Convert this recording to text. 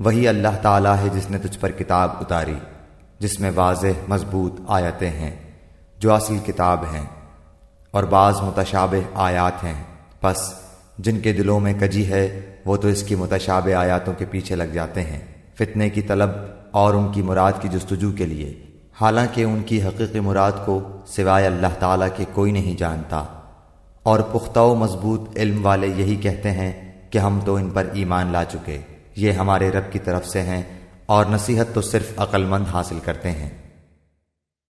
وہی اللہ تعالیٰ ہے جس نے تجھ پر کتاب اتاری، جس میں واضح مضبوط آیتیں ہیں، جو اصل کتاب ہیں اور بعض متشابہ آیات ہیں۔ پس جن کے دلوں میں کجی ہے، وہ تو اس کی متشابہ آیاتوں کے پیچھے لگ جاتے ہیں۔ فتنے کی طلب اور ان کی مراد کی جستجو کے لیے۔ حالانکہ ان کی حقیقی مراد کو سوائے اللہ تعالیٰ کے کوئی نہیں جانتا۔ اور پختہ و مضبوط علم والے یہی کہتے ہیں کہ ہم تو ان پر ایمان لا چکے۔ یہ ہمارے رب کی طرف سے ہیں اور نصیحت تو صرف عقل مند حاصل کرتے ہیں۔